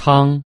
汤。